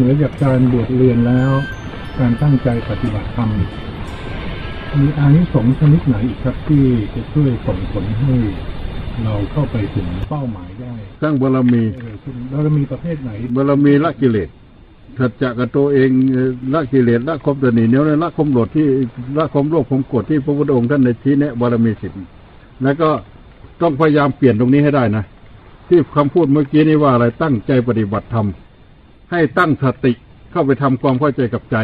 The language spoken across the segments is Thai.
ครับนอกเหนือจากการบวชเรียนแล้ว การตั้งใจปฏิบัติธรรมมีอานิสงส์ชนิดไหนอีกครับที่จะช่วยส่งผลให้เราเข้าไปถึงเป้าหมายได้สร้างบารมีเออคุณแล้วเรามีประเภทไหนบารมีละกิเลสสัจจะกับตัวเองเอ่อละกิเลสละความตนีเหนียวละความโกรธที่ละความโลภความโกรธที่พระพุทธองค์ท่านในชี้แนะบารมีสิบแล้วก็ต้องพยายามเปลี่ยนตรงนี้ให้ได้นะที่คำพูดเมื่อกี้นี้ว่าอะไรตั้งใจปฏิบัติธรรม ให้ตั้งสติเข้าไปทำความเข้าใจกับใจ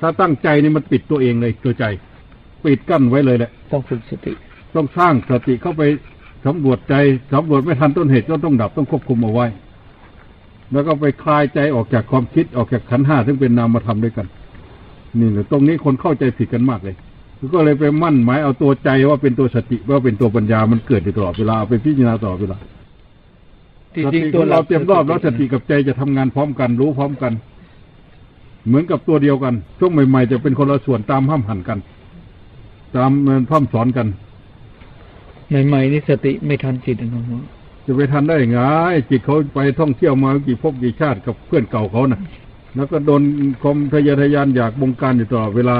ถ้าตั้งใจนี่มันปิดตัวเองเลยตัวใจ ปิดกั้นไว้เลยแหละ ต้องฝึกสติ ต้องสร้างสติเข้าไปสำรวจใจสำรวจไม่ทันต้นเหตุก็ต้องดับต้องควบคุมเอาไว้ แล้วก็ไปคลายใจออกจากความคิดออกจากขันธ์ห้าซึ่งเป็นนามธรรมด้วยกัน นี่แหละตรงนี้คนเข้าใจผิดกันมากเลยก็เลยไปมั่นหมายเอาตัวใจว่าเป็นตัวสติว่าเป็นตัวปัญญามันเกิดอยู่ตลอดเวลาเอาไปพิจารณาตลอดเวลา ที่สจริติงขตัวองเราเตรียมรอบแล้วสติกับใจจะทำงานพร้อมกันรู้พร้อมกัน เหมือนกับตัวเดียวกัน ช่วงใหม่ๆจะเป็นคนละส่วนตามห้ามหันกัน ตามพร่ำสอนกัน ใหม่ๆนี่สติไม่ทันจิตนะน้องจะไปทันได้ไงจิตเขาไปท่องเที่ยวมากี่ภพกี่ชาติกับเพื่อนเก่าเขานะ่ะ แล้วก็โดนความทะเยอทะยานอยากบงการอยู่ตลอดเวลา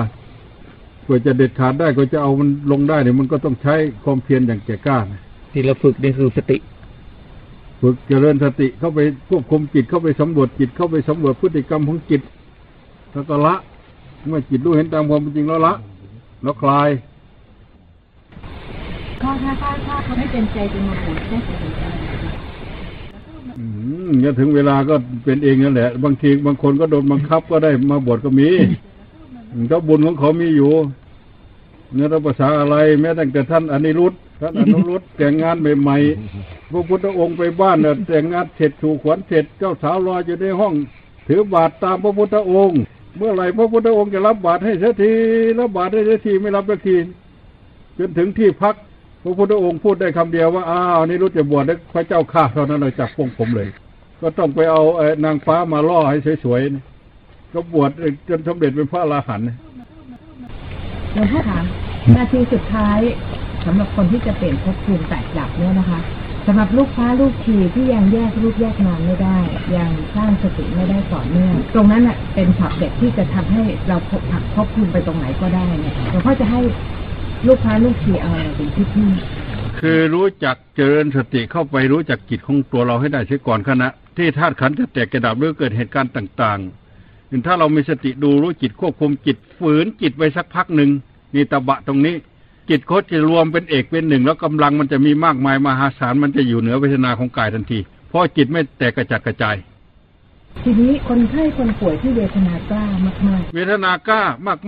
เพื่อจะเด็ดขาดได้ก็จะเอามันลงได้เนี่ยมันก็ต้องใช้ความเพียรอย่างแก่กล้านะที่เราฝึกนี่คือสติ ฝึกเจริญสติเข้าไปควบคุมจิตเข้าไปสำรวจจิตเข้าไปสำรวจพฤติกรรมของจิตแล้วก็ละเมื่อจิตรู้เห็นตามความเป็นจริงแล้วละ แล้วคลายถ้าถ้าถ้าถ้าเขาไม่เป็นใจจะมาบวชได้ผลอะไรอืมเนี่ยถึงเวลาก็เป็นเองนั่นแหละ บางทีบางคนก็โดนบังคับก็ได้มาบวชก็มีเจ้าบุญของเขามีอยู่ เนื้อภาษาอะไร แม้ตั้งแต่ท่านอนิรุตท่านอนุรุตแต่งงานใหม่ๆพระพุทธองค์ไปบ้านน่ะแต่งงานเสร็จถูกขวัญเสร็จเจ้าสาวรออยู่ในห้อง ถือบาตรตามพระพุทธองค์ เมื่อไหร่พระพุทธองค์จะรับบาตรให้เสียทีรับบาตรให้เสียทีไม่รับสักทีจนถึงที่พักพระพุทธองค์พูดได้คำเดียวว่าอ้าวนี่รู้จะบวชแล้วพระเจ้าข้าเท่านั้นเลยจับพงผมเลย ก็ต้องไปเอาเอ่อนางฟ้ามาล่อให้สวยๆนี่ก็บวชจนสำเร็จเป็นพระอรหันต์ หลวงพ่อถามนาทีสุดท้ายสำหรับคนที่จะเปลี่ยนภพภูมิแตกดับเนี่ยนะคะสำหรับลูกฟ้าลูกทีที่ยังแยกรูปแยกนามไม่ได้ ยังสร้างสติไม่ได้ต่อเนื่องตรงนั้นอะเป็นฉับเด็กที่จะทำให้เราพบผักภพภูมิไปตรงไหนก็ได้เนี่ยหลวงพ่อจะให้ลูกฟ้าลูกทีเอาอะไรเป็นที่พึ่งคือรู้จักเจริญสติเข้าไปรู้จักจิตของตัวเราให้ได้เสียก่อนขณะ ที่ธาตุขันธ์จะแตกกระดับหรือเกิดเหตุการณ์ต่าง ๆ ถ้าเรามีสติดูรู้จิตควบคุมจิตฝืนจิตไว้สักพักหนึ่งนี่ตะบะตรงนี้ จิตเขาจะรวมเป็นเอกเป็นหนึ่ง แล้วกำลังมันจะมีมากมายมหาศาลมันจะอยู่เหนือเวทนาของกายทันที เพราะจิตไม่แตกกระจัดกระจาย ทีนี้คนไข้คนป่วยที่เวทนากล้ามากเวทนากล้า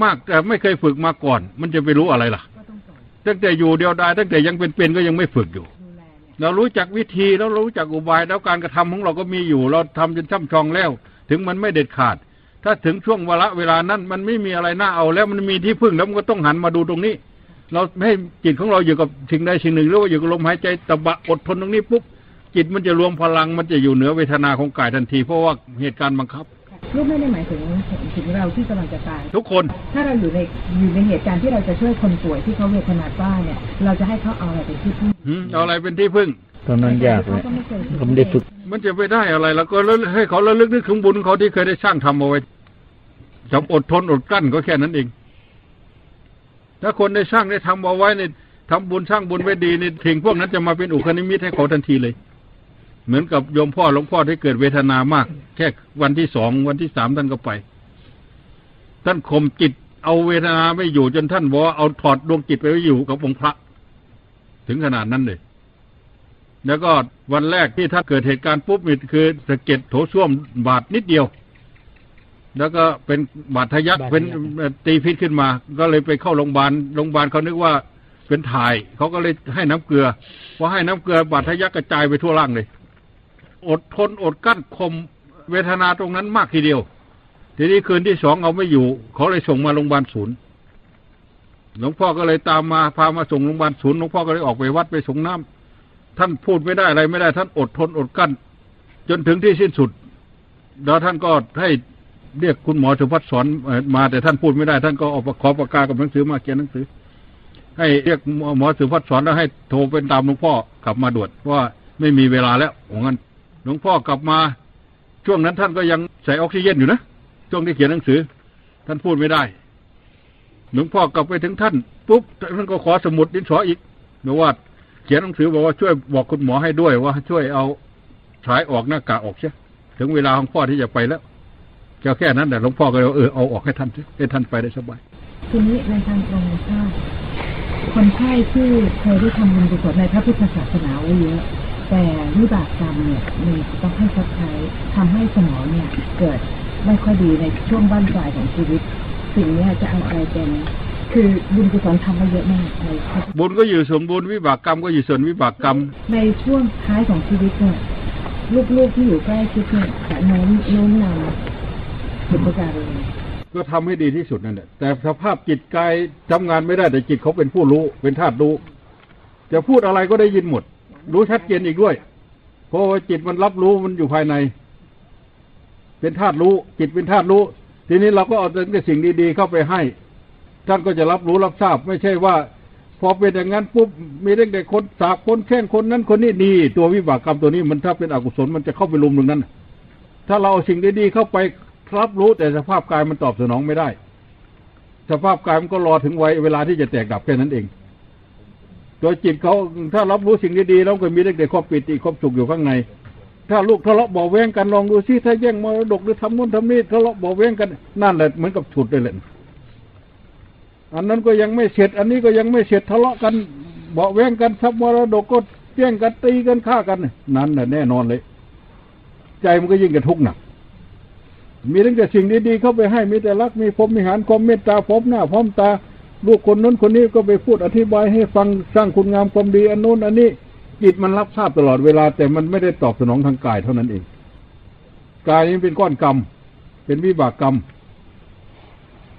มากๆ แต่ไม่เคยฝึกมาก่อน มันจะไปรู้อะไรล่ะๆก็ต้องสอนตั้งแต่อยู่เดียวดายตั้งแต่ยังเป็นๆก็ยังไม่ฝึกอยู่ดูแลเนี่ยเรารู้จักวิธีแล้วรู้จักอุบายแล้วการกระทำของเราก็มีอยู่ เราทำจนช่ำชองแล้ว ถึงมันไม่เด็ดขาด ถ้าถึงช่วงเวลาเวลานั้น มันไม่มีอะไรน่าเอาแล้วมันมีที่พึ่งแล้วมันก็ต้องหันมาดูตรงนี้ เราไม่ให้จิตของเราอยู่กับสิ่งใดสิ่งหนึ่งหรือว่าอยู่กับลมหายใจตะบะอดทนตรงนี้ปุ๊บจิตมันจะรวมพลังมันจะอยู่เหนือเวทนาของกายทันที เพราะว่าเหตุการณ์บังคับลูกไม่ได้หมายถึงถึงเราที่กำลังจะตายทุกคน ถ้าเราอยู่ในอยู่ในเหตุการณ์ที่เราจะช่วยคนป่วยที่เขาเวทนากล้าเนี่ย เราจะให้เขาเอาอะไรเป็นที่พึ่งหืมเอาอะไรเป็นที่พึ่ง ตอนนั้นยากเลยเขาไม่เคยผมได้ฝึก มันจะไปได้อะไร แล้วก็ให้เขาระลึกนึกถึงบุญเขาที่เคยได้สร้างทำเอาไว้จำอดทนอดกั้นก็แค่นั้นเอง ถ้าคนได้สร้างได้ทำเอาไว้ในทำบุญสร้างบุญไว้ดีในถึงพวกนั้นจะมาเป็นอุคนิมิตให้เขาทันทีเลย เหมือนกับโยมพ่อหลวงพ่อที่เกิดเวทนามาก แค่วันที่สองวันที่สามท่านก็ไป ท่านข่มจิต เอาเวทนาไม่อยู่จนท่านบอกว่าเอาถอดดวงจิตไปไว้อยู่กับองค์พระ ถึงขนาดนั้นเลย แล้วก็วันแรกที่ท่านเกิดเหตุการณ์ปุ๊บนี่คือสะเก็ดโถส้วมบาดนิดเดียว แล้วก็เป็นบาดทะยักบาดทะยักเป็นตีพิษขึ้นมา ก็เลยไปเข้าโรงพยาบาลโรงพยาบาลเขานึกว่าเป็นถ่ายเขาก็เลยให้น้ำเกลือพอให้น้ำเกลือบาดทะยักกระจายไปทั่วร่างเลย อดทนอดกั้นข่มเวทนาตรงนั้นมากทีเดียว ทีนี้คืนที่สองเอาไม่อยู่เขาเลยส่งมาโรงพยาบาลศูนย์หลวงพ่อก็เลยตามมาพามาส่งโรงพยาบาลศูนย์หลวงพ่อก็เลยออกไปวัดไปส่งน้ำ ท่านพูดไม่ได้อะไรไม่ได้ ท่านอดทนอดกั้น จนถึงที่สิ้นสุด แล้วท่านก็ให้เรียกคุณหมอสุพัฒน์สอนมา แต่ท่านพูดไม่ได้ ท่านก็เออกขอปากกากับหนังสือมาเขียนหนังสือ ให้เรียกหมอสุพัฒน์สอนแล้วให้โทรเป็นตามหลวงพ่อกลับมาด่วนว่าไม่มีเวลาแล้วของนั้นหลวงพ่อกลับมา ช่วงนั้นท่านก็ยังใส่ออกซิเจนอยู่นะช่วงที่เขียนหนังสือ ท่านพูดไม่ได้หลวงพ่อกลับไปถึงท่านปุ๊บท่านก็ขอสมุดดินสออีกเมื่อว่า เขียนหนังสือบอกว่าช่วยบอกคุณหมอให้ด้วยว่าช่วยเอาฉายออกหน้ากากออกเชียถึงเวลาของพ่อที่จะไปแล้วแค่แค่นั้นแต่หลวงพ่อก็เลยเออเอาออกให้ท่านให้ท่านไปได้สบายทีนี้ในทางตรงกันข้าคนไข้ที่เคยได้ทำบุญกุศลในพระพุทธศาสนาไว้เยอะ แต่วิบากกรรมเนี่ยมีต้องให้ชดใช้ทำให้สมองเนี่ย เกิดไม่ค่อยดีในช่วงบ้านปลายของชีวิต สิ่งนี้จะเอาอะไรเป็น คือบุญกุศลทำมาเยอะมากในพระบุญก็อยู่ส่วนบุญวิบากกรรมก็อยู่ส่วนวิบากกรรม ในช่วงท้ายของชีวิตเนี่ยลูกๆที่อยู่ใกล้ชิดเนี่ยจะโน้มโน้มนำบุพการีก็ทำให้ดีที่สุดนั่นแหละแต่สภาพจิตกายทำงานไม่ได้แต่จิตเขาเป็นผู้รู้เป็นธาตุรู้จะพูดอะไรก็ได้ยินหมด รู้ชัดเจนอีกด้วย เพราะว่าจิตมันรับรู้มันอยู่ภายใน เป็นธาตุรู้ จิตเป็นธาตุรู้ ทีนี้เราก็เอาแต่สิ่งดี ๆ เข้าไปให้ ท่านก็จะรับรู้รับทราบ ไม่ใช่ว่า พอเป็นอย่างนั้นปุ๊บมีเด็กแต่คนสาบคนแข้งคนนั้นคนนี้ดีตัววิบากกรรมตัวนี้มันถ้าเป็นอกุศลมันจะเข้าไปลุมตรงนั้น ถ้าเราเอาสิ่งดีๆเข้าไปรับรู้แต่สภาพกายมันตอบสนองไม่ได้ สภาพกายมันก็รอถึงวัยเวลาที่จะแตกดับแค่นั้นเองตัวจิตเขาถ้ารับรู้สิ่งดีๆแล้วก็มีเด็กแต่ความปิติความสุขอยู่ข้างใน ถ้าลูกทะเลาะเบาแวงกันลองดูซิถ้าแย่งมรดกหรือทำนู่นทำนี่ทะเลาะเบาแวงกันนั่นแหละเหมือนกับฉุดเลยแหละ อันนั้นก็ยังไม่เสร็จ อันนี้ก็ยังไม่เสร็จทะเลาะกันเบาแวงกันทรัพย์มรดกก็แย่งกันตีกันฆ่ากัน นั่นแหละแน่นอนเลย ใจมันก็ยิ่งกระทุกข์หนัก มีตั้งแต่สิ่งดีๆเข้าไปให้มีแต่รักมีพรมมีหารความเมตตาพร้อมหน้าพร้อมตาลูกคนนั้นคนนี้ก็ไปพูดอธิบายให้ฟังสร้างคุณงามความดีอันโน้นอันนี้จิตมันรับทราบตลอดเวลา แต่มันไม่ได้ตอบสนองทางกายเท่านั้นเองกายนี้เป็นก้อนกรรม เป็นวิบากกรรม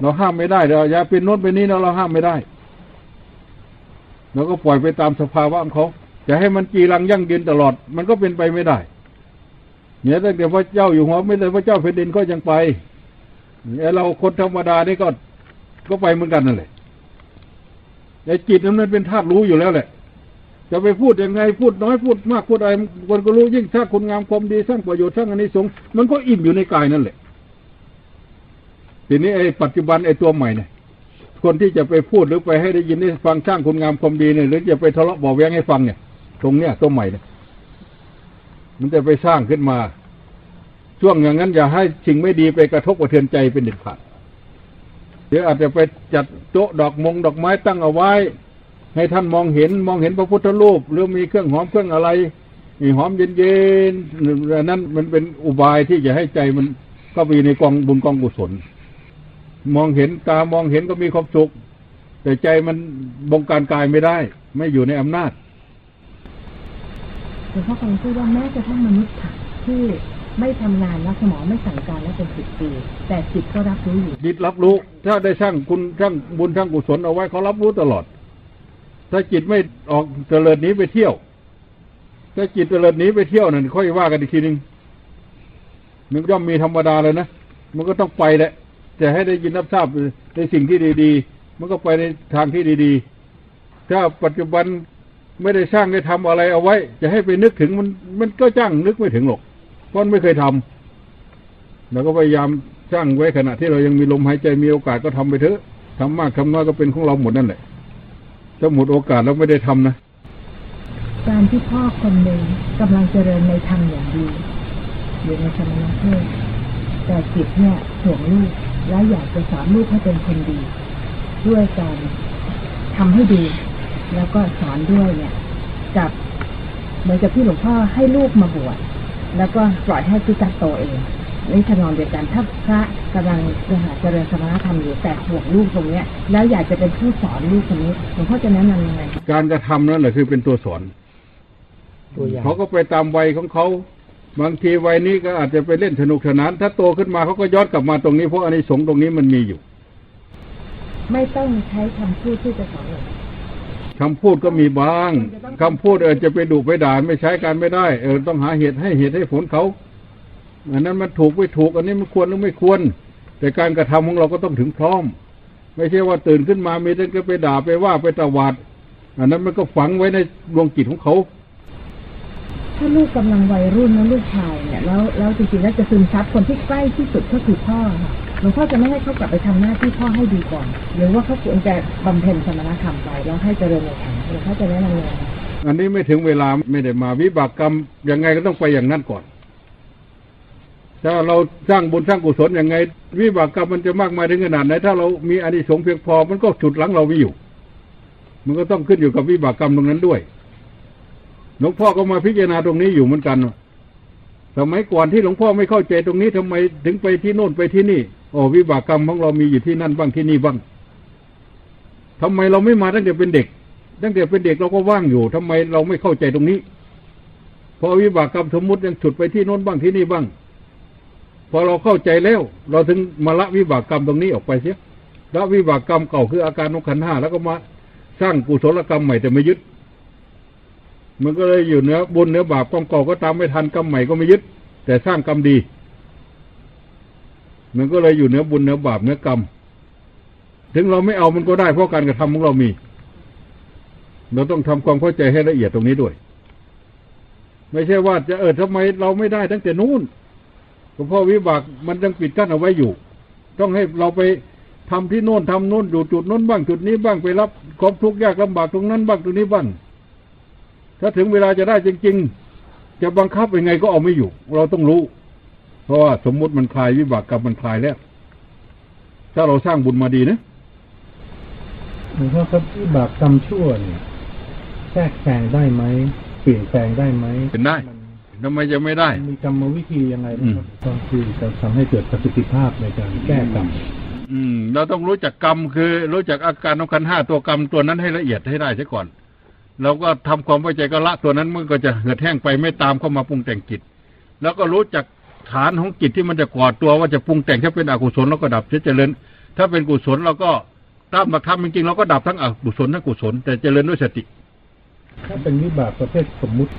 เราห้ามไม่ได้เราอย่าเป็นโน้นเป็นนี้เราเราห้ามไม่ได้เราก็ปล่อยไปตามสภาวะของเขาจะให้มันจีรังยั่งยืนตลอด มันก็เป็นไปไม่ได้เนี่ยตั้งแต่พระเจ้าอยู่หัวไม่เลยพระเจ้าแผ่นดินก็ยังไปเนี่ยเราคนธรรมดานี่ก็ก็ไปเหมือนกันนั่นแหละแต่จิตนั้นมันเป็นธาตุรู้อยู่แล้วแหละ จะไปพูดยังไงพูดน้อยพูดมากพูดอะไรคนก็รู้ยิ่งถ้าคุณงามความดีสร้างประโยชน์สร้างอานิสงส์มันก็อิ่มอยู่ในกายนั่นแหละ ทีนี้ไอ้ปัจจุบันไอ้ตัวใหม่เนี่ยคนที่จะไปพูดหรือไปให้ได้ยินได้ฟังสร้างคุณงามความดีเนี่ยหรือจะไปทะเลาะบาะแวงให้ฟังเนี่ย ตรงเนี้ยตัวใหม่เนี่ยมันจะไปสร้างขึ้นมา ช่วงอย่างนั้นอย่าให้สิ่งไม่ดีไปกระทบกระเทือนใจเป็นเด็ดขาดเดี๋ยวอาจจะไปจัดโต๊ะดอกมงดอกไม้ตั้งเอาไว้ ให้ท่านมองเห็นมองเห็นพระพุทธรูปหรือมีเครื่องหอมเครื่องอะไรมีหอมเย็นๆนั้นมันเป็นอุบายที่จะให้ใจมันเข้าไปในกองบุญกองกุศล มองเห็นตามองเห็นก็มีความสุข แต่ใจมันบงการกายไม่ได้ ไม่อยู่ในอำนาจหลวงพ่อกำลังพูดว่าแม้กระทั่งมนุษย์ที่ไม่ทำงานแล้วสมองไม่สั่งการแล้วเป็นสิบปี แต่จิตก็รับรู้อยู่จิตรับรู้ ถ้าได้สร้างคุณสร้างบุญสร้างกุศลเอาไว้เขารับรู้ตลอด ถ้าจิตไม่ออกเตลิดหนีไปเที่ยว ถ้าจิตเตลิดหนีไปเที่ยวนั่นค่อยว่ากันอีกทีหนึ่งมันย่อมมีธรรมดาเลยนะมันก็ต้องไปแหละ แต่ให้ได้ยินรับทราบในสิ่งที่ดีๆ มันก็ไปในทางที่ดีๆ ถ้าปัจจุบันไม่ได้สร้างได้ทำอะไรเอาไว้ จะให้ไปนึกถึงมัน มันก็จ้างนึกไม่ถึงหรอก เพราะไม่เคยทำเราก็พยายามสร้างไว้ขณะที่เรายังมีลมหายใจมีโอกาสก็ทำไปเถอะทำมากทำน้อยก็เป็นของเราหมดนั่นแหละถ้าหมดโอกาสเราไม่ได้ทำนะการที่พ่อคนหนึ่งกำลังเจริญในธรรมอย่างดีอยู่ในสมณเพศ แต่จิตเนี่ยห่วงลูกและอยากจะสอนลูกให้เป็นคนดี ด้วยการทำให้ดี แล้วก็สอนด้วยเนี่ยกับเหมือนกับที่หลวงพ่อให้ลูกมาบวชแล้วก็ปล่อยให้พิจักโตเองนี่ขนองเดียวกันถ้าพระกำลังจะหาเจริญสมณธรรมอยู่แต่ห่วงลูกตรงเนี้ย แล้วอยากจะเป็นผู้สอนลูกคนนี้หลวงพ่อจะแนะนำยังไงคะการกระทำนั่นแหละคือเป็นตัวสอนตัวอย่างเขาก็ไปตามวัยของเขา บางทีวัยนี้ก็อาจจะไปเล่นสนุกสนาน ถ้าโตขึ้นมาเขาก็ย้อนกลับมาตรงนี้เพราะอันนี้สงส์ตรงนี้มันมีอยู่ ไม่ต้องใช้คำพูดที่จะสอนหรอกคำพูดก็มีบ้างคำพูดเออจะไปดุไปด่าไม่ใช้การไม่ได้เออต้องหาเหตุให้เหตุให้ผลเขาอันนั้นมันถูกไม่ถูก อันนี้มันควรหรือไม่ควร แต่การกระทำของเราก็ต้องถึงพร้อม ไม่ใช่ว่าตื่นขึ้นมามีแต่ก็ไปด่าไปว่าไปตวาดอันนั้นมันก็ฝังไว้ในดวงจิตของเขา ถ้าลูกกำลังวัยรุ่นนะลูกชายเนี่ยแล้วแล้วจริงๆแล้วจะซึมซับคนที่ใกล้ที่สุดก็คือพ่อค่ะหลวงพ่อจะไม่ให้เขากลับไปทำหน้าที่พ่อให้ดีก่อน หรือว่าเขาควรจะบำเพ็ญสมณธรรมไปแล้วให้เจริญในธรรมหลวงพ่อจะแนะนำยังไงอันนี้ไม่ถึงเวลาไม่ได้มาวิบากกรรมยังไงก็ต้องไปอย่างนั้นก่อนถ้าเราสร้างบุญสร้างกุศลยังไง วิบากกรรมมันจะมากมายถึงขนาดไหนถ้าเรามีอานิสงส์เพียงพอมันก็ฉุดหลังเราไม่อยู่ มันก็ต้องขึ้นอยู่กับวิบากกรรมตรงนั้นด้วย หลวงพ่อก็มาพิจารณาตรงนี้อยู่เหมือนกันสมัยก่อนที่หลวงพ่อไม่เข้าใจตรงนี้ทำไมถึงไปที่โน่นไปที่นี่โอ้วิบากกรรมของเรามีอยู่ที่นั่นบ้างที่นี่บ้างทำไมเราไม่มาตั้งแต่เป็นเด็ก ตั้งแต่เป็นเด็กเราก็ว่างอยู่ทำไมเราไม่เข้าใจตรงนี้พอวิบากกรรมสมมุติยังฉุดไปที่โน้นบ้างที่นี่บ้าง พอเราเข้าใจแล้ว เราถึงมาละวิบากกรรมตรงนี้ออกไปเสียละวิบากกรรมเก่าคืออาการนกขันห้าแล้วก็มาสร้างกุศลกรรมใหม่แต่ไม่ยึด มันก็เลยอยู่เนื้อบุญเนื้อบาปกรรมก่าก็ตามไม่ทันกรรมใหม่ก็ไม่ยึด แต่สร้างกรรมดี มันก็เลยอยู่เนื้อบุญเนื้อบาปเนื้อกรรม ถึงเราไม่เอามันก็ได้เพราะการกระทำของเรามี เราต้องทำความเข้าใจให้ละเอียดตรงนี้ด้วย ไม่ใช่ว่าจะเออทำไมเราไม่ได้ตั้งแต่นู้นก็เพราะวิบากมันยังปิดกั้นเอาไว้อยู่ ต้องให้เราไปทำที่โน่นทำโน่นอยู่จุดโน้นบ้างจุดนี้บ้างไปรับความทุกข์ยากลำบากตรงนั้นบ้างตรงนี้บ้าง ถ้าถึงเวลาจะได้จริง ๆ จะบังคับยังไงก็เอาไม่อยู่ เราต้องรู้ เพราะว่าสมมุติมันคลายวิบากกรรมมันคลายแล้ว ถ้าเราสร้างบุญมาดีนะหลวงพ่อครับวิบากกรรมชั่วเนี่ยแทรกแซงได้ไหมเปลี่ยนแปลงได้ไหมเป็นได้มันทำไมจะไม่ได้มันมีกรรมวิธียังไงบ้างครับก็คือจะทำให้เกิดประสิทธิภาพในการแก้กรรมอืม เราต้องรู้จักกรรมคือ รู้จักอาการของขันธ์ห้าตัวกรรมตัวนั้นให้ละเอียดให้ได้เสียก่อน เราก็ทำความเข้าใจก็ละตัวนั้นมันก็จะเหือดแห้งไปไม่ตามเข้ามาปรุงแต่งจิต แล้วก็รู้จักฐานของจิตที่มันจะก่อตัวว่าจะปรุงแต่งถ้าเป็นอกุศลเราก็ดับเจริญ ถ้าเป็นกุศลเราก็ตามหลักธรรมจริงๆเราก็ดับทั้งอกุศลทั้งกุศล แต่เจริญด้วยสติ ถ้าเป็นวิบากประเภทสมมุติ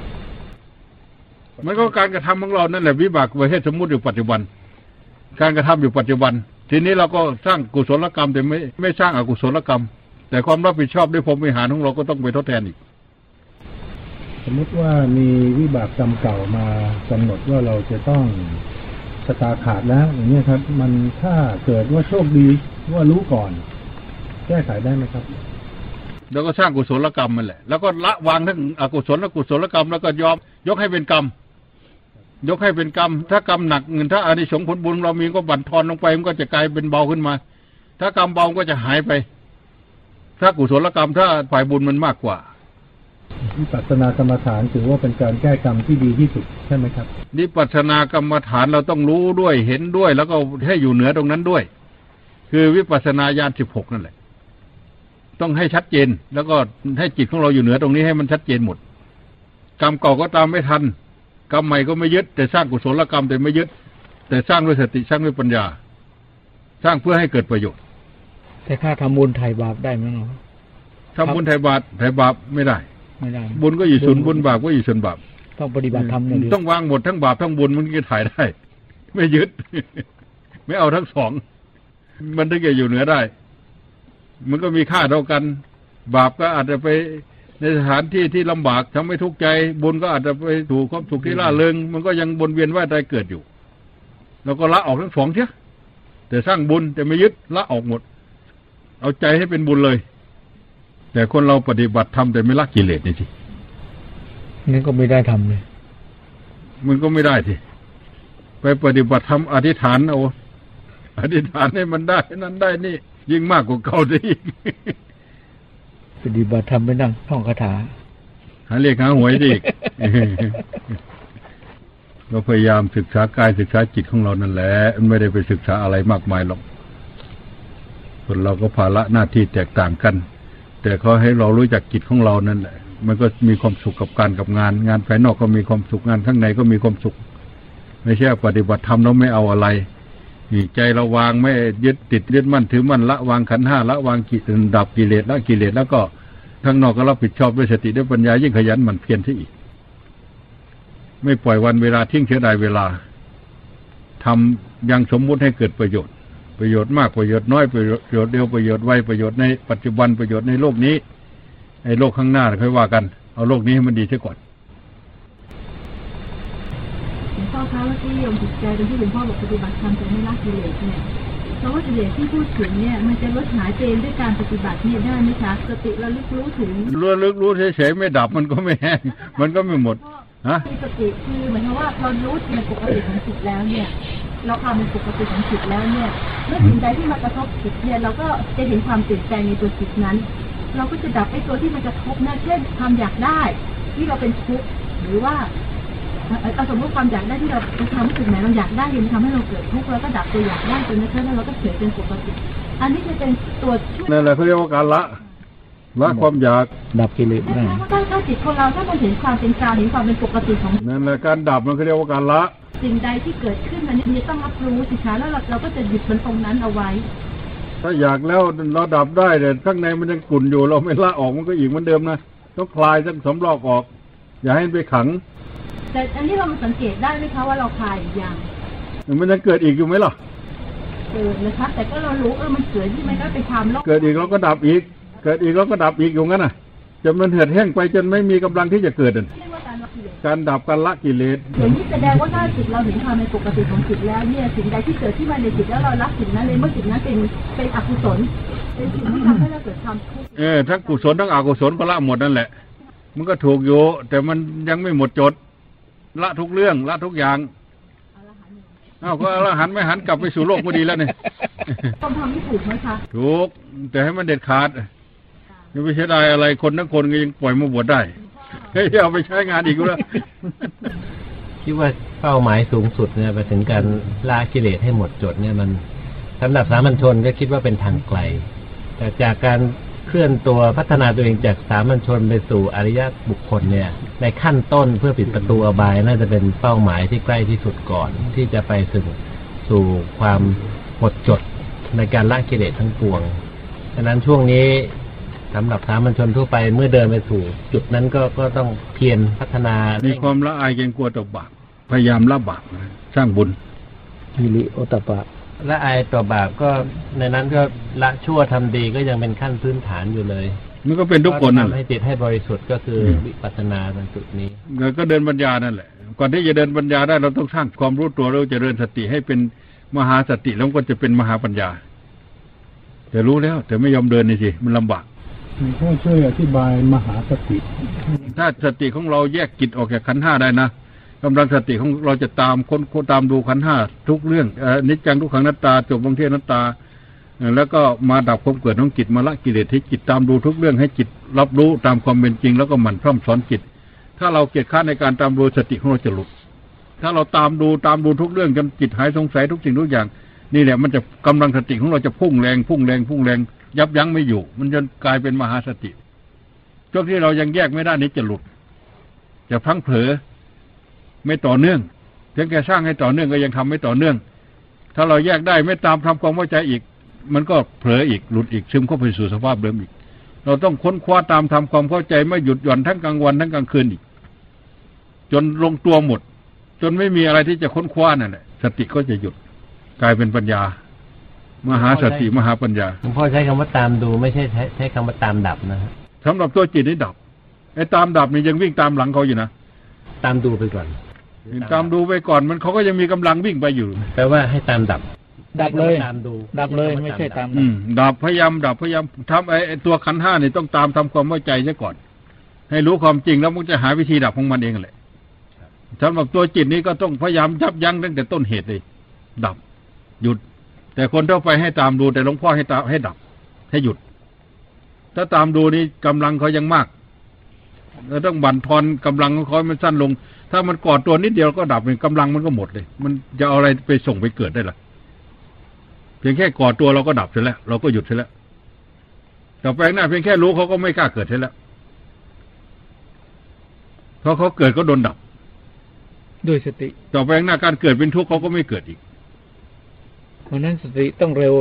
มันก็การกระทำของเรานั่นแหละวิบากประเภทสมมุติอยู่ปัจจุบัน การกระทำอยู่ปัจจุบัน ทีนี้เราก็สร้างกุศลกรรมแต่ไม่ไม่สร้างอกุศลกรรม แต่ความรับผิดชอบด้วยพรหมวิหารของเราก็ต้องไปทดแทนอีก สมมุติว่ามีวิบากกรรมเก่ามากำหนดว่าเราจะต้องสตาขาดแล้วอย่างนี้ยครับ มันถ้าเกิดว่าโชคดีว่ารู้ก่อน แก้ไขได้ไหมครับ แล้วก็สร้างกุศลกรรมมันแหละ แล้วก็ละวางทั้งอกุศลและกุศลกรรมแล้วก็ยอมยกให้เป็นกรรมยกให้เป็นกรรม ถ้ากรรมหนักเงินถ้าอานิสงส์ผลบุญเรามีก็บั่นทอนลงไปมันก็จะกลายเป็นเบาขึ้นมา ถ้ากรรมเบาก็จะหายไป ถ้ากุศลกรรมถ้าฝ่ายบุญมันมากกว่าวิปัสสนากรรมฐานถือว่าเป็นการแก้กรรมที่ดีที่สุดใช่ไหมครับนิพพานากรรมฐานเราต้องรู้ด้วยเห็นด้วย แล้วก็ให้อยู่เหนือตรงนั้นด้วย คือวิปัสสนาญาณสิบหกนั่นแหละ ต้องให้ชัดเจน แล้วก็ให้จิตของเราอยู่เหนือตรงนี้ให้มันชัดเจนหมด กรรมเก่าก็ตามไม่ทัน กรรมใหม่ก็ไม่ยึด แต่สร้างกุศลกรรมแต่ไม่ยึด แต่สร้างด้วยสติสร้างด้วยปัญญา สร้างเพื่อให้เกิดประโยชน์ แต่ค่าทำบุญไถ่บาปได้ไหมเนาะทำบุญไถ่บาปไถ่บาปไม่ได้ ไม่ได้ บุญก็อยู่ส่วนบุญบาปก็อยู่ส่วนบาปต้องปฏิบัติธรรมอย่างเดียวต้องวางหมดทั้งบาปทั้งบุญมันก็ถ่ายได้ ไม่ยึด ไม่เอาทั้งสอง มันถึงจะอยู่เหนือได้ มันก็มีค่าเท่ากัน บาปก็อาจจะไปในสถานที่ที่ลำบากทำให้ทุกข์ใจ บุญก็อาจจะไปถูกความสุขที่ล่าเริงมันก็ยังวนเวียนว่ายตายเกิดอยู่เราก็ละออกทั้งสองเถอะแต่สร้างบุญแต่ไม่ยึดละออกหมด เอาใจให้เป็นบุญเลย แต่คนเราปฏิบัติทำแต่ไม่ละกิเลสนี่สินั่นก็ไม่ได้ทำเลย มันก็ไม่ได้ทีไปปฏิบัติธรรมอธิษฐานเอาอธิษฐานให้มันได้นั้นได้นี่ ยิ่งมากกว่าเก่าซะอีกปฏิบัติธรรมไปนั่งท่องคาถาหาเรียกหาหวยซะอีกเราพยายามศึกษากายศึกษาจิตของเรานั่นแหละไม่ได้ไปศึกษาอะไรมากมายหรอก คนเราก็ภาระหน้าที่แตกต่างกัน แต่เขาให้เรารู้จักจิตของเรานั่นแหละ มันก็มีความสุขกับการกับงาน งานภายนอกก็มีความสุขงานข้างในก็มีความสุข ไม่ใช่ปฏิบัติธรรมแล้วไม่เอาอะไรใจเราวางไม่ยึดติดยึดมั่นถือมั่นละวางขันห้าละวางกิเลสดับกิเลสละกิเลสแล้วก็ข้างนอกก็รับผิดชอบด้วยสติด้วยปัญญายิ่งขยันหมันเพียรที่อีก ไม่ปล่อยวันเวลาทิ้งเสียดายเวลาทำยังสมมุติให้เกิดประโยชน์ ประโยชน์มากประโยชน์น้อยประโยชน์ประโยชน์เดียวประโยชน์ไวประโยชน์ในปัจจุบันประโยชน์ในโลกนี้ไอ้โลกข้างหน้าค่อยว่ากัน เอาโลกนี้ให้มันดีเสียก่อนพ่อคะเมื่อกี้โยมติดใจตรงที่หลวงพ่อบอกปฏิบัติธรรมจะไม่ละกิเลสเนี่ยเพราะว่ากิเลสที่พูดถึงเนี่ย มันจะลดหายไปเองด้วยการปฏิบัติเนี่ยได้ไหมคะสติระลึกรู้ถึงรู้ลึกรู้เฉยๆไม่ดับมันก็ไม่แห้งมันก็ไม่หมดฮะมีสติคือเหมือนกับว่าเรารู้ในปกติของจิตแล้วเนี่ย เราทำเป็นปกติของจิตแล้วเนี่ยเมื่อสิ่งใดที่มากระทบจิตเนี่ยเราก็จะเห็นความเปลี่ยนแปลงในตัวจิตนั้น เราก็จะดับไอ้ตัวที่มันกระทบนะเช่นความอยากได้ ที่เราเป็นทุกข์หรือว่าเอาสมมติความอยากได้ที่เราเป็นความรู้สึกไหนเราอยากได้มันทำให้เราเกิดทุกข์เราก็ดับตัวอยากได้ตัวนั้นเท่านั้นเราก็เฉยเป็นปกติ อันนี้จะเป็นตัวช่วยนั่นแหละเขาเรียกว่าการละ ละความอยากดับกิเลสได้ถ้าถ้าจิตของเราถ้ามันเห็นความเป็นกลางเห็นความเป็นปกติของนั่นแหละการดับมันเขาเรียกว่าการละสิ่งใดที่เกิดขึ้นมันจะต้องรับรู้สิคะแล้วเราเราก็จะหยุดมันตรงนั้นเอาไว้ ถ้าอยากแล้วเราดับได้แต่ข้างในมันยังกุ่นอยู่เราไม่ละออกมันก็อีกเหมือนเดิมนะต้องคลายทั้งสำลอกออก อย่าให้มันไปขัง แต่อันนี้เรามาสังเกตได้ไหมคะว่าเราคลายหรือยังมันยังเกิดอีกอยู่ไหมล่ะเกิดนะคะแต่ก็เรารู้เออมันเกิดที่มันก็เป็นความโลภเกิดอีกเราก็ดับอีก เกิดอีกเราก็ดับอีกอยู่งั้นน่ะจนมันเหือดแห้งไปจนไม่มีกำลังที่จะเกิดอะเรียกว่าการละกิเลสการดับการละกิเลสอย่างนี้แสดงว่าถ้าจิตเราเห็นความเป็นปกติของจิตแล้วเนี่ยสิ่งใดที่เกิดที่มาในจิตแล้วเรารับสิ่งนั้นเลยเมื่อสิ่งนั้นเป็นเป็นอกุศลเป็นสิ่งที่ทำให้เราเกิดความทุกข์เออทั้งกุศลทั้งอกุศลก็ละหมดนั่นแหละ มันก็ถูกอยู่แต่มันยังไม่หมดจด ละทุกเรื่องละทุกอย่างเอ้าก็อรหันต์ไม่หันกลับไปสู่โลกพอดีแล้วเนี่ยต้องทำให้ถูกไหมคะถูกแต่ให้มันเด็ดขาด อย่าไปเสียดายอะไรคนทั้งคนก็ยังปล่อยมาบวชได้เฮ้ยเอาไปใช้งานอีกแล้วคิดว่าเป้าหมายสูงสุดเนี่ยไปถึงการละกิเลสให้หมดจดเนี่ยมันสำหรับสามัญชนก็คิดว่าเป็นทางไกล แต่จากการเคลื่อนตัวพัฒนาตัวเองจากสามัญชนไปสู่อริยบุคคลเนี่ย ในขั้นต้นเพื่อปิดประตูอบายน่าจะเป็นเป้าหมายที่ใกล้ที่สุดก่อน ที่จะไปสู่สู่ความหมดจดในการละกิเลสทั้งปวงฉะนั้นช่วงนี้ สำหรับสามัญชนทั่วไปเมื่อเดินไปสู่ จุดนั้นก็ก็ต้องเพียรพัฒนามีความละอายเกรงกลัวต่อบาปพยายามละบาปนะสร้างบุญฮิริโอตปปะละอายต่อบาปก็ในนั้นก็ละชั่วทำดีก็ยังเป็นขั้นพื้นฐานอยู่เลยมันก็เป็นทุกคนนั่นแหทำละให้จิตให้บริสุทธิ์ก็คืออมวิปัสสนาตรงจุดนี้แล้วก็เดินปัญญานั่นแหละ ก่อนที่จะเดินปัญญาได้เราต้องสร้างความรู้ตัวเราจะเดินสติให้เป็นมหาสติแล้วก็จะเป็นมหาปัญญา แต่รู้แล้ว แต่ไม่ยอมเดินนี่สิมันลำบากหลวง พ่อช่วยอธิบายมหาสติ ถ้าสติของเราแยกกิจออกจากขันห้าได้นะกำลังสติของเราจะตามค้นตามดูขันห้าทุกเรื่องอนิจจังทุกขังนัตตาจบบางเทศนัตตา แล้วก็มาดับความเกิดของจิตมาละกิเลสให้จิตตามดูทุกเรื่องให้จิตรับรู้ตามความเป็นจริง แล้วก็หมั่นพร่ำสอนจิต ถ้าเราเกียจข้าในการตามดูสติของเราจะหลุด ถ้าเราตามดูตามดูทุกเรื่องจนจิตหายสงสัยทุกสิ่งทุกอย่าง นี่แหละมันจะกำลังสติของเราจะพุ่งแรงพุ่งแรงพุ่งแรง ยับยั้งไม่อยู่ มันจนกลายเป็นมหาสติช่วงที่เรายังแยกไม่ได้นี้จะหลุด จะพังเผลอไม่ต่อเนื่องเพียงแค่สร้างให้ต่อเนื่องก็ยังทำไม่ต่อเนื่อง ถ้าเราแยกได้ไม่ตามทำความเข้าใจอีก มันก็เผลออีกหลุดอีกซึมเข้าไปสู่สภาพเดิมอีก เราต้องค้นคว้าตามทำความเข้าใจไม่หยุดหย่อนทั้งกลางวันทั้งกลางคืนอีก จนลงตัวหมด จนไม่มีอะไรที่จะค้นคว้านั่นแหละสติก็จะหยุดกลายเป็นปัญญา มหาสติมหาปัญญาหลวงพ่อใช้คำว่าตามดูไม่ใช่ใช้ใช้คำว่าตามดับนะฮะสำหรับตัวจิตนี่ดับไอ้ตามดับนี่ยังวิ่งตามหลังเขาอยู่นะตามดูไปก่อนตามดูไปก่อนมันเขาก็ยังมีกำลังวิ่งไปอยู่แปลว่าให้ตามดับ ดับเลยตามดู ดับเลยไม่ใช่ตามอืมดับพยายามดับพยายามทำไอ้ไอ้ตัวขันธ์ห้านี่ต้องตามทำความเข้าใจซะก่อน ให้รู้ความจริงแล้วมันจะหาวิธีดับของมันเองแหละสำหรับตัวจิตนี้ก็ต้องพยายามยับยั้งตั้งแต่ต้นเหตุเลยดับ หยุด แต่คนทั่วไปให้ตามดูแต่หลวงพ่อให้ตามให้ดับ ให้หยุด ถ้าตามดูนี่กำลังเขายังมากเราต้องบั่นทอนกำลังของเขาให้มันสั้นลง ถ้ามันกอดตัวนิดเดียวก็ดับเองกำลังมันก็หมดเลย มันจะเอาอะไรไปส่งไปเกิดได้ล่ะ เพียงแค่กอดตัวเราก็ดับเสร็จแล้ว เราก็หยุดเสร็จแล้วต่อไปข้างหน้าเพียงแค่รู้เขาก็ไม่กล้าเกิดเสร็จแล้วเพราะเขาเกิดก็โดนดับ ด้วยสติ ต่อไปข้างหน้าการเกิดเป็นทุกข์เขาก็ไม่เกิดอีกเพ ราะฉะนั้นสติต้องเร็ว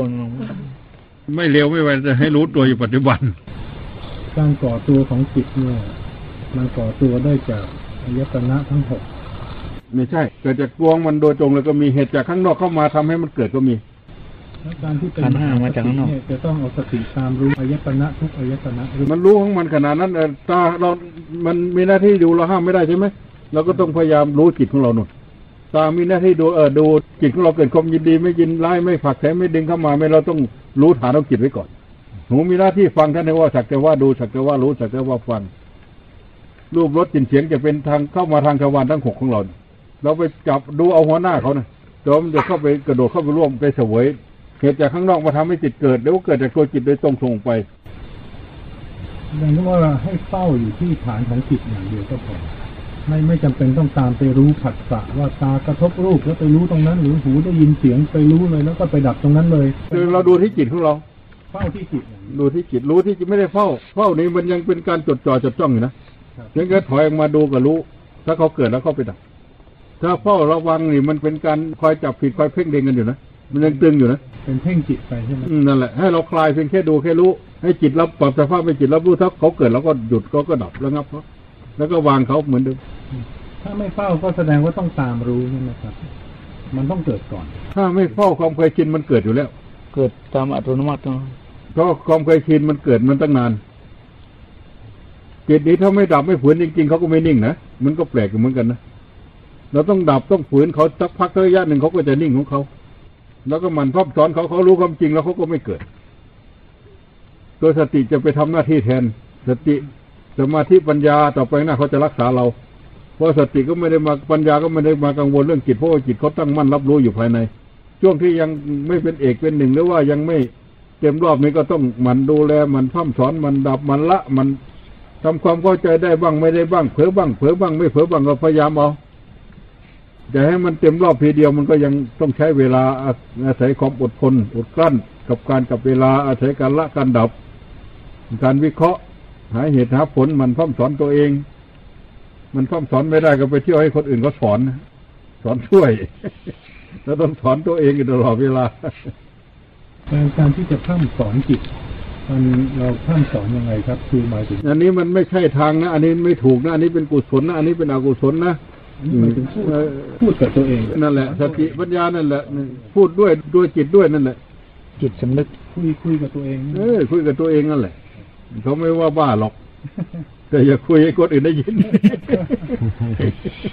ไม่เร็วไม่ไวจะให้รู้ตัวอยู่ปัจจุบัน การก่อตัวของจิตเนี่ยมันก่อตัวได้จากอายตนะทั้งหกไม่ใช่ เกิดจากดวงมันโดยตรงแล้วก็มีเหตุจากข้างนอกเข้ามาทำให้มันเกิดก็มีและการที่เป็นขันธ์ห้ามาจากข้างนอกเยจะต้องเอาสติตามรู้อายตนะทุกอายตนะรู้มันรู้ของมันขนาดนั้นเออตาเรา มันมีหน้าที่ดูเราห้ามไม่ได้ใช่ไหมเราก็ต้องพยายามรู้จิตของเราหนุน ตามีหน้าที่ดูเออดูจิตของเราเกิดความยินดี ไม่ยินร้ายไม่ผักแสไม่ดึงเข้ามาไม่เราต้องรู้ฐานของจิตไว้ก่อนหูมีหน้าที่ฟังท่านว่าสักแต่ว่าดูสักแต่ว่ารู้สักแต่ว่าฟังรูปรสกลิ่นเสียงจะเป็นทางเข้ามาทางทวารทั้งหกของเรา เราไปจับดูเอาหัวหน้าเขานะจอมจะเข้าไปกระโดดเข้าไปร่วมไปเสวยเหตุจากข้างนอกมาทำให้จิตเกิดแล้วเกิดจากตัวจิตโดยตรงส่งไปดังนั้นว่าให้เฝ้าอยู่ที่ฐานของจิตอย่างเดียวก็พอ ไม่ไม่จำเป็นต้องตามไปรู้ผัสสะว่าตากระทบรูปแล้วไปรู้ตรงนั้น หรือหูได้ยินเสียงไปรู้เลยแล้วก็ไปดับตรงนั้นเลย คือเราดูที่จิตของเราเฝ้าที่จิตอย่างเดียวดูที่จิตรู้ที่จิตไม่ได้เฝ้า เฝ้านี้มันยังเป็นการจดจ่อจดจ้องอยู่นะครับเพียงแค่ถอยออกมาดูก็รู้ ถ้าเขาเกิดแล้วเขาไปดับถ้าเฝ้าระวังนี่มันเป็นการคอยจับผิดคอยเพ่งเด้งกันอยู่นะมันยังตึงอยู่นะเป็นเพ่งจิตไปใช่ไหมอืมนั่นแหละให้เราคลายเพียงแค่ดูแค่รู้ ให้จิตรับปรับสภาพให้จิตรับรู้ถ้าเขาเกิดแล้วก็หยุดเขาก็ดับแล้วงับเขา แล้วก็วางเขาเหมือนเดิมถ้าไม่เฝ้าก็แสดงว่าต้องตามรู้ใช่ไหมครับ มันต้องเกิดก่อน ถ้าไม่เฝ้าความเคยชินมันเกิดอยู่แล้ว เกิดตามอัตโนมัติเนาะเพราะความเคยชินมันเกิดมันตั้งนานจิตนี้ถ้าไม่ดับไม่ฝืนจริงๆเขาก็ไม่นิ่งนะมันก็แปลกอยู่เหมือนกันนะเราต้องดับต้องฝืนเขาสักพักระยะหนึ่งเขาก็จะนิ่งของเขาแล้วก็หมันพับสอนเขาเขารู้ความจริงแล้วเขาก็ไม่เกิด ตัวสติจะไปทำหน้าที่แทน สติ สมาธิปัญญาต่อไปหน้าเขาจะรักษาเรา เพราะสติก็ไม่ได้มาปัญญาก็ไม่ได้มากังวลเรื่องจิตเพราะจิตเขาตั้งมั่นรับรู้อยู่ภายใน ช่วงที่ยังไม่เป็นเอกเป็นหนึ่งหรือว่ายังไม่เต็มรอบนี้ก็ต้องมันดูแลมันพร่ำสอนมันดับมันละมันทำความเข้าใจได้บ้างไม่ได้บ้างเผลอบ้างเผลอบ้างไม่เผลอบ้างก็พยายามเอาจะให้มันเต็มรอบทีเดียวมันก็ยังต้องใช้เวลาอาอาศัยความอดทนอดกลั้น กับการกับเวลาอาศัยการละการดับ การวิเคราะห์ หาเหตุหาผลมันพร่ำสอนตัวเอง มันพร่ำสอนไม่ได้ก็ไปเที่ยวให้คนอื่นเขาสอนนะสอนช่วย แล้วต้องสอนตัวเองอยู่ตลอดเวลาการการที่จะพร่ำสอนจิตมันเราพร่ำสอนยังไงครับ คือหมายถึงอันนี้มันไม่ใช่ทางนะอันนี้ไม่ถูกนะอันนี้เป็นกุศลนะอันนี้เป็นอกุศลนะอันนี้หมายถึงพูดเออพูดกับตัวเองนั่นแหละสติปัญญานั่นแหละพูดด้วยด้วยจิตด้วยนั่นแหละ จิตสำนึกคุยคุยกับตัวเอง เออคุยกับตัวเองนั่นแหละ เขาไม่ว่าบ้าหรอก แต่อย่าคุยให้คนอื่นได้ยิน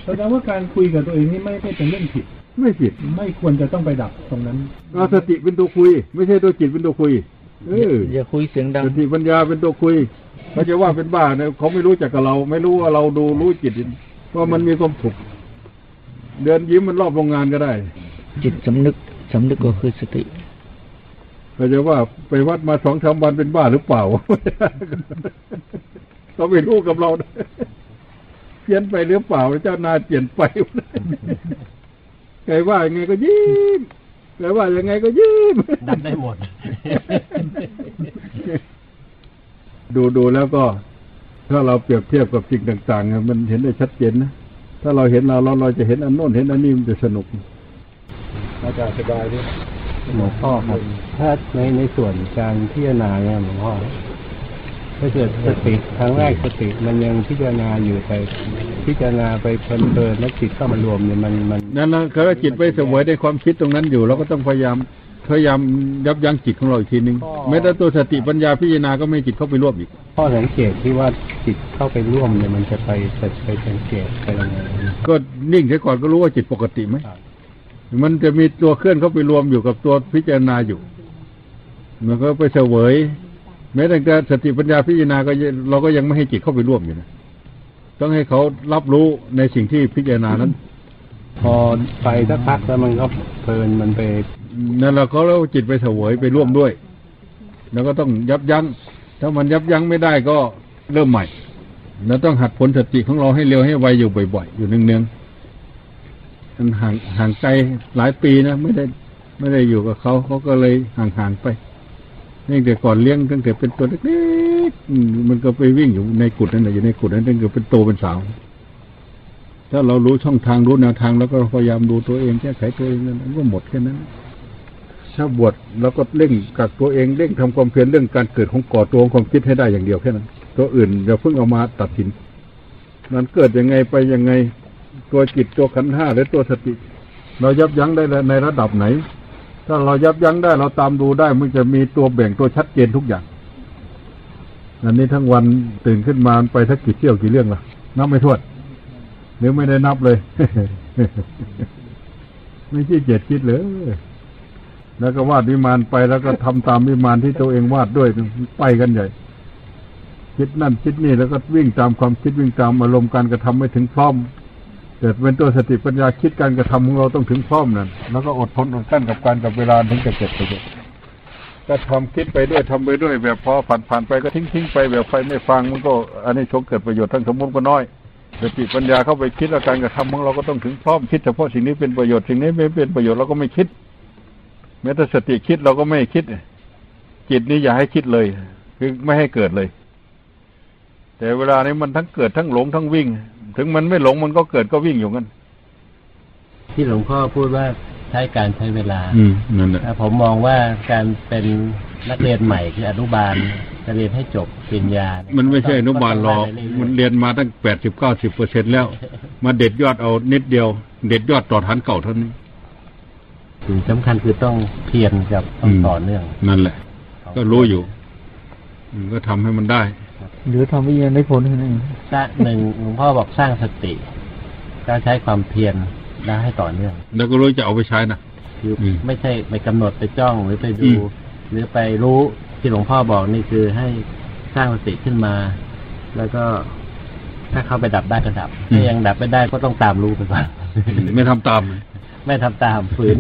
แสดงว่าการคุยกับตัวเองนี่ไม่ไม่เป็นเรื่องผิด ไม่ผิด ไม่ควรจะต้องไปดับตรงนั้นเอาสติเป็นตัวคุย ไม่ใช่ตัวจิตเป็นตัวคุย เอออย่าคุยเสียงดังสติปัญญาเป็นตัวคุยเขาจะว่าเป็นบ้าเนี่ยเขาไม่รู้จักกับเรา ไม่รู้ว่าเราดูรู้จิตว่ามันมีความสุขเดินยิ้มมันรอบโรงงานก็ได้ จิตสำนึกสำนึกก็คือสติ เขาจะว่าไปวัดมาสองสามวันเป็นบ้าหรือเปล่าเขาไม่รู้กับเรานะเปลี่ยนไปหรือเปล่าเจ้านายเปลี่ยนไปใครว่ายังไงก็ยิ้มใครว่ายังไงก็ยิ้มดับได้หมด ดูดูแล้วก็ ถ้าเราเปรียบเทียบกับสิ่งต่างๆอะมันเห็นได้ชัดเจนนะถ้าเราเห็นเราเราเราจะเห็นอันโน้นเห็นอันนี้มันจะสนุก อาจารย์สบายด้วย หลวงพ่อครับถ้าในในส่วนการพิจารณาเนี่ยหลวงพ่อถ้าเกิดสติครั้งแรกสติมันยังพิจารณาอยู่ไปพิจารณาไปเพลินๆแล้วจิตเข้ามารวมเนี่ยมันมันนั่นนะเขาว่าจิตไปเสวยในความคิดตรงนั้นอยู่เราก็ต้องพยายามพยายามยับยั้งจิตของเราอีกทีนึงแม้แต่ตัวสติปัญญาพิจารณาก็ไม่ให้จิตเข้าไปร่วมอีกข้อสังเกตที่ว่าจิตเข้าไปร่วมเนี่ยมันจะไปไปสังเกตไปยังไงก็นิ่งเสียก่อนก็รู้ว่าจิตปกติไหมครับ มันจะมีตัวเคลื่อนเข้าไปรวมอยู่กับตัวพิจารณาอยู่ มันก็ไปเสวย แม้แต่สติปัญญาพิจารณาก็เราก็ยังไม่ให้จิตเข้าไปร่วมอยู่นะต้องให้เขารับรู้ในสิ่งที่พิจารณานั้น พอไปสักพักแล้วมันก็เพลินมันไปนั่นเขาเรียกว่าจิตไปเสวยไปร่วมด้วย แล้วก็ต้องยับยัง้งถ้ามันยับยั้งไม่ได้ก็เริ่มใหม่ แล้วต้องหัดผลสติของเราให้เร็วให้ไวอยู่บ่อยๆอยู่เนืองๆ มันห่างห่างไกลหลายปีนะไม่ได้ ไม่ได้อยู่กับเขาเขาก็เลยห่างๆไปตั้งแต่ก่อนเลี้ยงตั้งแต่เป็นตัวเล็กๆมันก็ไปวิ่งอยู่ในกุดนั่นแหละอยู่ในกุดนั้นตั้งแต่เป็นโตเป็นสาว ถ้าเรารู้ช่องทางรู้แนวทางแล้วก็พยายามดูตัวเองแก้ไขตัวเองนั่นก็หมดแค่นั้นถ้าบวชแล้วก็เร่งกักตัวเองเร่งทำความเพียรเรื่องการเกิดของก่อตัวของความคิดให้ได้อย่างเดียวแค่นั้น ตัวอื่นอย่าเพิ่งเอามาตัดสินมันเกิดยังไงไปยังไง ตัวจิตตัวขันห้าหรือตัวสติ เรายับยั้งได้ในระดับไหน ถ้าเรายับยั้งได้เราตามดูได้มันจะมีตัวแบ่งตัวชัดเจนทุกอย่าง อันนี้ทั้งวันตื่นขึ้นมาไปสักกี่เที่ยวกี่เรื่องละนับไม่ถ้วนหรือไม่ได้นับเลย ไม่ขี้เกียจคิดเลยแล้วก็วาดวิมานไปแล้วก็ทำตามวิมานที่ตัวเองวาดด้วยไปกันใหญ่ คิดนั่นคิดนี่แล้วก็วิ่งตามความคิดวิ่งตามอารมณ์การกระทำไม่ถึงพร้อม เกิดเป็นตัวสติปัญญาคิดการกระทำของเราต้องถึงพร้อมนั่นแล้วก็อดทนอดกั้นกับการกับเวลาถึงจะเกิดประโยชน์ก็ทำคิดไปด้วยทำไปด้วย แบบพอผ่านผ่านไปก็ทิ้งทิ้งไปแบบไฟไม่ฟังมันก็อันนี้ชงเกิดประโยชน์ทั้งสมมติก็น้อยสติปัญญาเข้าไปคิดแล้วการกระทำของเราก็ต้องถึงพร้อมคิดเฉพาะสิ่งนี้เป็นประโยชน์สิ่งนี้ไม่เป็นประโยชน์เราก็ไม่คิด แม้แต่สติคิดเราก็ไม่คิดจิตนี้อย่าให้คิดเลย คือไม่ให้เกิดเลย แต่เวลานี้มันทั้งเกิดทั้งหลงทั้งวิ่ง ถึงมันไม่หลงมันก็เกิดก็วิ่งอยู่กันที่หลวงพ่อพูดว่าใช้การใช้เวลา อืมนั่นแหละแต่ผมมองว่าการเป็นนักเรียนใหม่คืออนุบาลจะเรียนให้จบปริญญามัมันไม่ใช่อนุบาลหรอกมันเรียนมาตั้งแปดสิบเก้าสิบเปอร์เซ็นแล้ว มาเด็ดยอดเอานิดเดียว เด็ดยอดต่อฐานเก่าเท่านี้สิ่งสำคัญคือต้องเพียรกับต้องอืมต่อเนื่อง นั่นแหละ ก็รู้อยู่อืมก็ทำให้มันได้ หรือทำวิญญาณได้ผลแค่นั้นเองสร้างหนึ่งหลวงพ่อบอกสร้างสติการใช้ความเพียรแล้วให้ต่อเนื่อง แล้วก็รู้จะเอาไปใช้นะคืออมไม่ใช่ไปกำหนดไปจ้องหรือไปดูอืมหรือไปรู้ที่หลวงพ่อบอกนี่คือให้สร้างสติขึ้นมา แล้วก็ถ้าเข้าไปดับได้ก็ดับถ้ายังดับไม่ได้ก็ต้องตามรู้ไปก่อนไม่ทำตาม ไม่ทำตามฝืน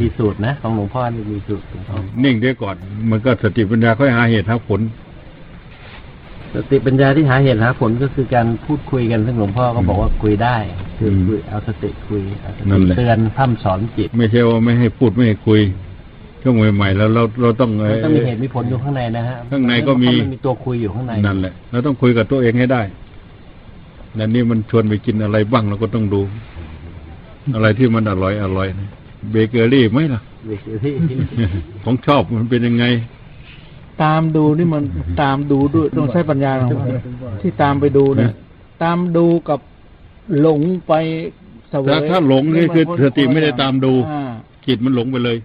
มีสูตรนะ ของหลวงพ่อนี่มีสูตรหลวงพ่อนิ่งเดี๋ยวก่อน มันก็สติปัญญาค่อยหาเหตุหาผล สติปัญญาที่หาเหตุหาผลก็คือการพูดคุยกันซึ่งหลวงพ่อก็บอกว่าคุยได้คืออมคุยเอาสติคุยเอาสนั่ตินแหละ เตือนพร่ำสอนจิตไม่ใช่ว่าไม่ให้พูดไม่ให้คุยช่วงใหม่ๆแล้วเราเราต้องมันต้องมีเหตุมีผลอยู่ข้างในนะฮะข้างในก็มี เพราะนมีตัวคุยอยู่ข้างในนั่นแหละเราต้องคุยกับตัวเองให้ได้แล้วนี่มันชวนไปกินอะไรบ้างเราก็ต้องดู อะไรที่มันอร่อยอร่อยนะเบเกอรี่ไหมล่ะ เด็กอยู่ที่ ของชอบมันเป็นยังไง ตามดูนี่มันตามดูด้วยต้องใช้ปัญญาของมันที่ตามไปดูเนี่ยนะตามดูกับหลงไปเสวยถ้าถ้าหลงนี่คือสติไม่ได้ตามดูอ่าจิตมันหลงไปเลย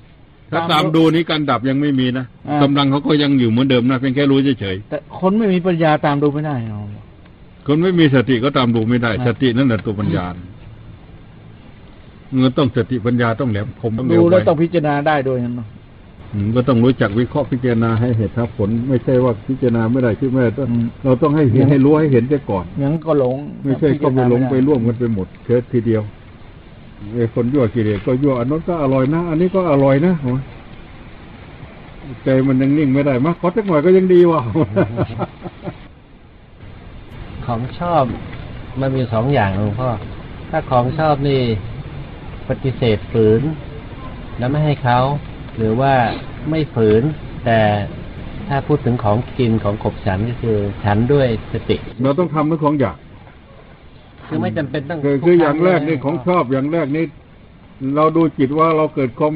ถ้าตามตามดูนี้การดับยังไม่มีนะอ่ากำลังเขาก็ยังอยู่เหมือนเดิมนะเพียงแค่รู้เฉยแต่คนไม่มีปัญญาตามดูไม่ได้เนาะๆคนไม่มีสติก็ตามดูไม่ได้อ่าสตินั่นแหละตัวปัญญาเงินต้องสติปัญญาต้องแหลมคมต้องเร็ดูวแล้วไวต้องพิจารณาได้ด้วยนะเนาะอืม ก็ต้องรู้จักวิเคราะห์พิจารณาให้เหตุผล ไม่ใช่ว่าพิจารณาไม่ได้คิดไม่ได้ต้องอืมเราต้องให้เห็นให้รู้ให้เห็นเสียก่อนยังก็หลง ไม่ใช่ก็ไปหลงไปร่วมกันไปหมดเชิดทีเดียวไอ้คนยั่วกิเลสก็ยั่วอันนั้นก็อร่อยนะ อันนี้ก็อร่อยนะโอ้ยใจมันยังนิ่งไม่ได้มาขอสักหน่อยก็ยังดีว่ะของชอบมันมีสองอย่างหลวงพ่อถ้าของชอบนี่ ปฏิเสธฝืน แล้วไม่ให้เขา หรือว่าไม่ฝืน แต่ถ้าพูดถึงของกินของขบฉันก็คือฉันด้วยสติ เราต้องทำทั้งของอย่างคือไม่จำเป็นต้องคือทุคือรั้อย่างแรกนี่ของชอบอย่างแรกนี่เราดูจิตว่าเราเกิดความ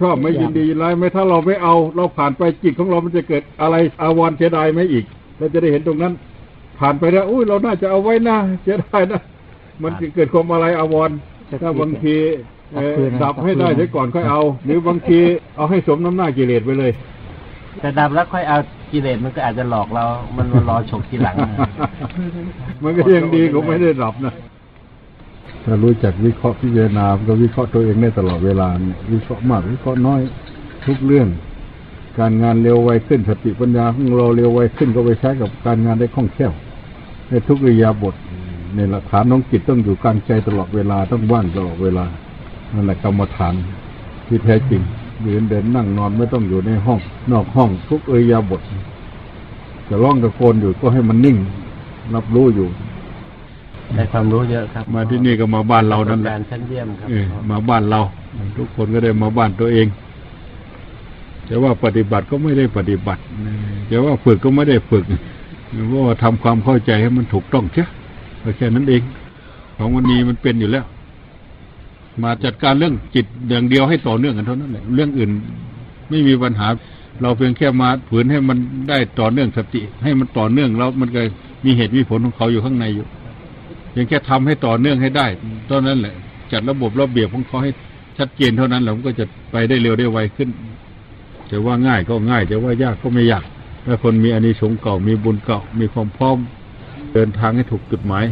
ชอบไม่ยินดียินร้ายไหมถ้าเราไม่เอาเราผ่านไปจิตของเรามันจะเกิดอะไรอาวรณ์เสียดายไหมอีก เราจะได้เห็นตรงนั้น ผ่านไปแล้วอุ้ยเราน่าจะเอาไว้นะเสียดายนะมันจะเกิดความอะไรอาวรณ์ถ้าบางทีเอ่อ ดับให้ได้เสียก่อนค่อยเอา หรือบางทีเอาให้สมน้ำหน้ากิเลสไปเลย แต่ดับแล้วค่อยเอากิเลสมันก็อาจจะหลอกเรา มันมารอฉกทีหลังนะมันก็ยังดีกว่าไม่ได้ดับนะถ้ารู้จักวิเคราะห์พิจารณามันก็วิเคราะห์ตัวเองได้ตลอดเวลาเนี่ยวิเคราะห์มากวิเคราะห์น้อย ทุกเรื่อง การงานเร็วไวขึ้นสติปัญญาของเราเร็วไวขึ้นก็ไปใช้กับการงานได้คล่องแคล่วในทุกอิริยาบถในหลักฐานของจิตต้องอยู่กลางใจตลอดเวลาต้องว่างตลอดเวลา นั่นแหละกรรมฐานที่แท้จริงยืนเดินนั่งนอนไม่ต้องอยู่ในห้อง นอกห้องทุกอิริยาบถจะร้องตะโกนอยู่ก็ให้มันนิ่ง รับรู้อยู่ได้ความรู้เยอะครับ มาที่นี่ก็มาบ้านเรานั่นแหละการชั้นเยี่ยมครับเออมาบ้านเรา ทุกคนก็ได้มาบ้านตัวเองแต่ว่าปฏิบัติก็ไม่ได้ปฏิบัติแต่ว่าฝึกก็ไม่ได้ฝึกเพราะว่าทำความเข้าใจให้มันถูกต้องเช่ก็แค่นั้นเอง ของวันนี้มันเป็นอยู่แล้ว มาจัดการเรื่องจิตอย่างเดียวให้ต่อเนื่องกันเท่านั้นแหละเรื่องอื่นไม่มีปัญหา เราเพียงแค่มาฝืนให้มันได้ต่อเนื่องสติ ให้มันต่อเนื่องแล้วมันก็มีเหตุมีผลของเขาอยู่ข้างในอยู่เพียงแค่ทำให้ต่อเนื่องให้ได้เท่านั้นแหละ จัดระบบระเบียบของเขาให้ชัดเจนเท่านั้นแหละมันก็จะไปได้เร็วได้ไวขึ้นจะว่าง่ายก็ง่ายจะว่ายากก็ไม่ยากถ้าคนมีอานิสงส์เก่ามีบุญเก่ามีความพร้อม เดินทางให้ถูกจุดหมาย